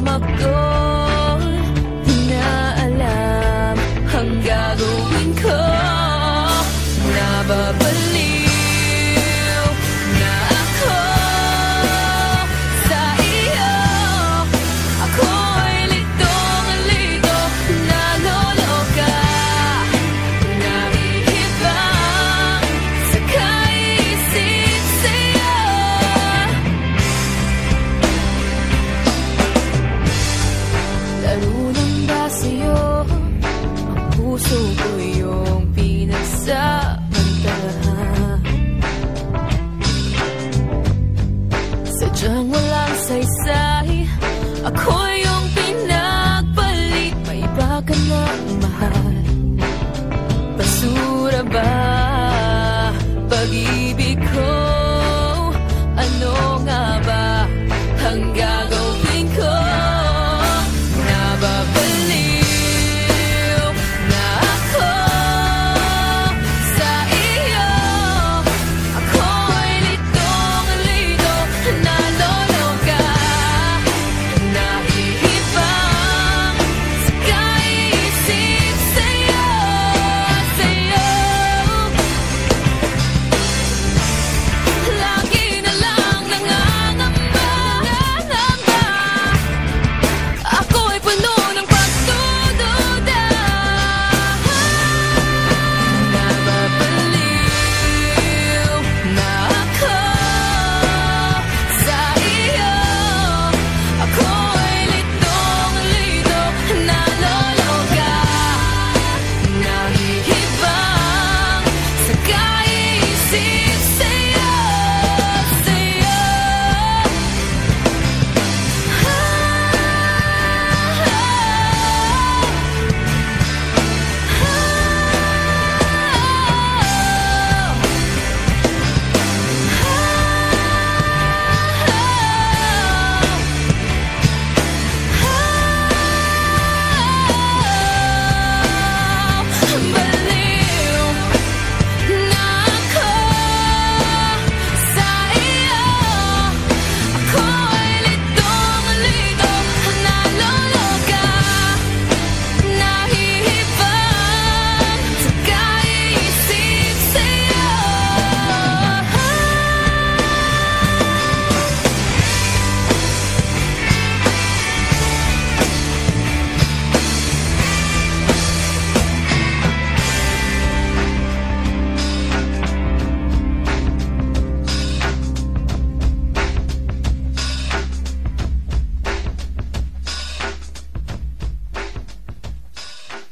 jamak ko alam ang gagawin ko. Nababalik love. see